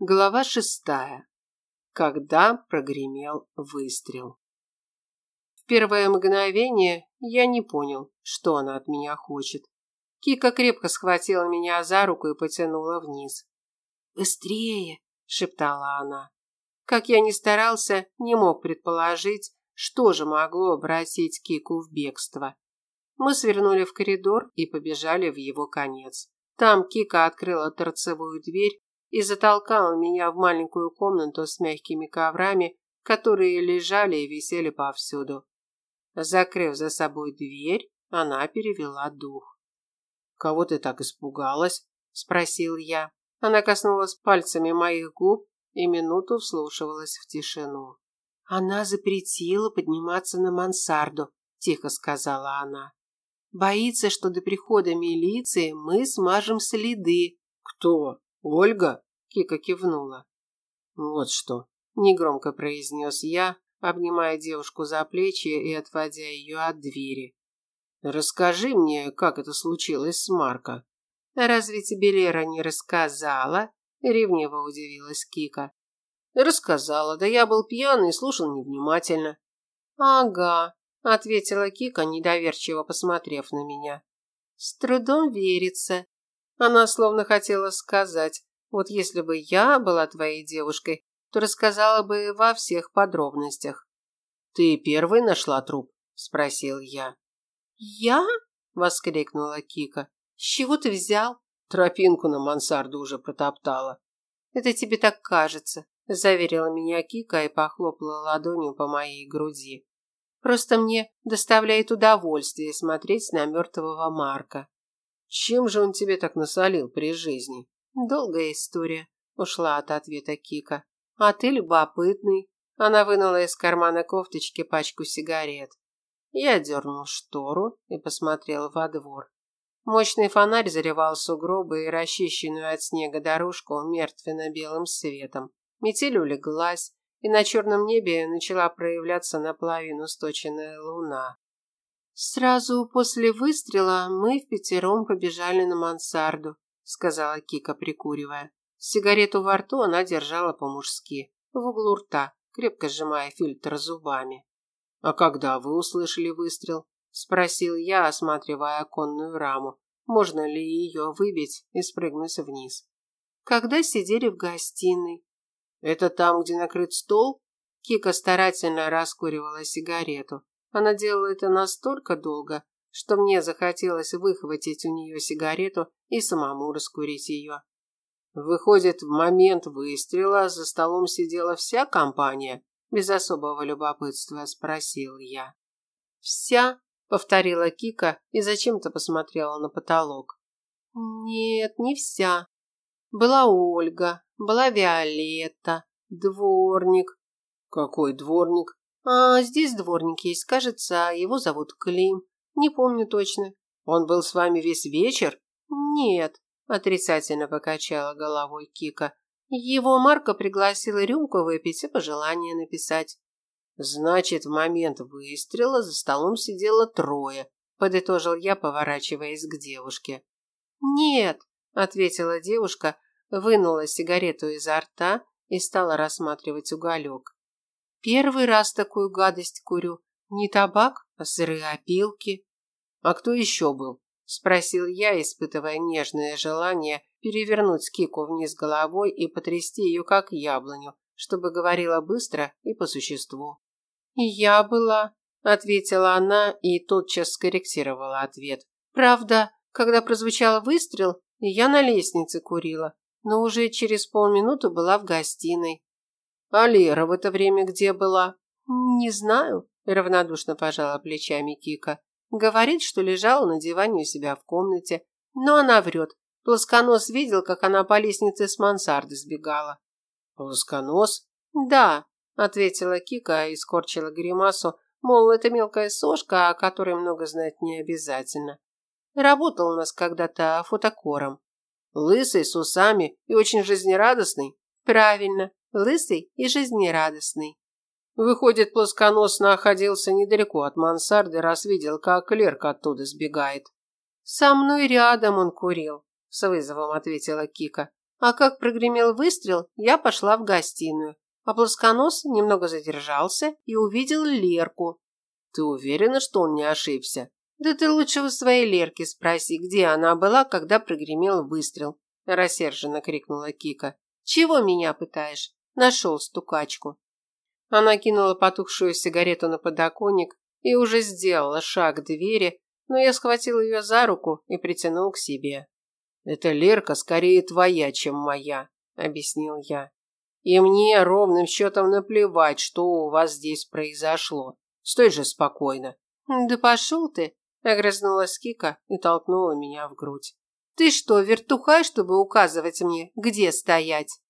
Глава шестая. Когда прогремел выстрел. В первое мгновение я не понял, что она от меня хочет. Кика крепко схватила меня за руку и потянула вниз. «Быстрее!» – шептала она. Как я ни старался, не мог предположить, что же могло обратить Кику в бегство. Мы свернули в коридор и побежали в его конец. Там Кика открыла торцевую дверь и затолкала меня в маленькую комнату с мягкими коврами, которые лежали и висели повсюду. Закрыв за собой дверь, она перевела дух. «Кого ты так испугалась?» – спросил я. Она коснулась пальцами моих губ и минуту вслушивалась в тишину. «Она запретила подниматься на мансарду», – тихо сказала она. «Боится, что до прихода милиции мы смажем следы». «Кто?» «Ольга?» – Кика кивнула. «Вот что», – негромко произнес я, обнимая девушку за плечи и отводя ее от двери. «Расскажи мне, как это случилось с Марко». «Разве тебе Лера не рассказала?» – ревниво удивилась Кика. «Рассказала, да я был пьяный и слушал невнимательно». «Ага», – ответила Кика, недоверчиво посмотрев на меня. «С трудом верится. Она словно хотела сказать, вот если бы я была твоей девушкой, то рассказала бы во всех подробностях. Ты первой нашла труп? спросил я. Я? воскликнула Кика. С чего ты взял? Тропинку на мансарду уже протоптала. Это тебе так кажется, заверила меня Кика и похлопала ладонью по моей груди. Просто мне доставляет удовольствие смотреть на мертвого Марка. Чем же он тебе так насолил при жизни? Долгая история, ушла от ответа Кика. А ты любопытный. Она вынула из кармана кофточки пачку сигарет. Я дернул штору и посмотрел во двор. Мощный фонарь заливал сугробы и расчищенную от снега дорожку мертвенно-белым светом. Метель улеглась, и на черном небе начала проявляться наполовину сточенная луна. Сразу после выстрела мы в пятером побежали на мансарду, сказала Кика, прикуривая. Сигарету во рту она держала по-мужски, в углу рта, крепко сжимая фильтр зубами. А когда вы услышали выстрел? спросил я, осматривая оконную раму. Можно ли ее выбить и спрыгнуть вниз? Когда сидели в гостиной. Это там, где накрыт стол? Кика старательно раскуривала сигарету. Она делала это настолько долго, что мне захотелось выхватить у нее сигарету и самому раскурить ее. Выходит, в момент выстрела за столом сидела вся компания? Без особого любопытства спросил я. Вся, повторила Кика и зачем-то посмотрела на потолок. Нет, не вся. Была Ольга, была Виолетта, дворник. Какой дворник? А здесь дворник есть, кажется, его зовут Клим. Не помню точно. Он был с вами весь вечер? Нет, отрицательно покачала головой Кика. Его Марко пригласила рюмку выпить и пожелание написать. Значит, в момент выстрела за столом сидело трое, подытожил я, поворачиваясь к девушке. Нет, ответила девушка, вынула сигарету изо рта и стала рассматривать уголек. Первый раз такую гадость курю. Не табак, а сырые опилки. А кто еще был? Спросил я, испытывая нежное желание перевернуть Кику вниз головой и потрясти ее как яблоню, чтобы говорила быстро и по существу. «Я была», – ответила она и тотчас скорректировала ответ. «Правда, когда прозвучал выстрел, я на лестнице курила, но уже через полминуты была в гостиной. А Лера в это время где была? Не знаю, равнодушно пожала плечами Кика. Говорит, что лежала на диване у себя в комнате, но она врет. Плосконос видел, как она по лестнице с мансарды сбегала. Плосконос? Да, ответила Кика и скорчила гримасу, мол, это мелкая сошка, о которой много знать не обязательно. Работал у нас когда-то фотокором. Лысый, с усами и очень жизнерадостный. Правильно, лысый и жизнерадостный. Выходит, плосконос находился недалеко от мансарды, раз видел, как клерк оттуда сбегает. Со мной рядом он курил, с вызовом ответила Кика. А как прогремел выстрел, я пошла в гостиную. А плосконос немного задержался и увидел Лерку. Ты уверена, что он не ошибся? Да ты лучше у своей Лерки спроси, где она была, когда прогремел выстрел, рассерженно крикнула Кика. Чего меня пытаешь? Нашел стукачку. Она кинула потухшую сигарету на подоконник и уже сделала шаг к двери, но я схватил ее за руку и притянул к себе. «Эта Лерка скорее твоя, чем моя», – объяснил я. «И мне ровным счетом наплевать, что у вас здесь произошло. Стой же спокойно». «Да пошел ты», – огрызнулась Кика и толкнула меня в грудь. «Ты что, вертухай, чтобы указывать мне, где стоять?»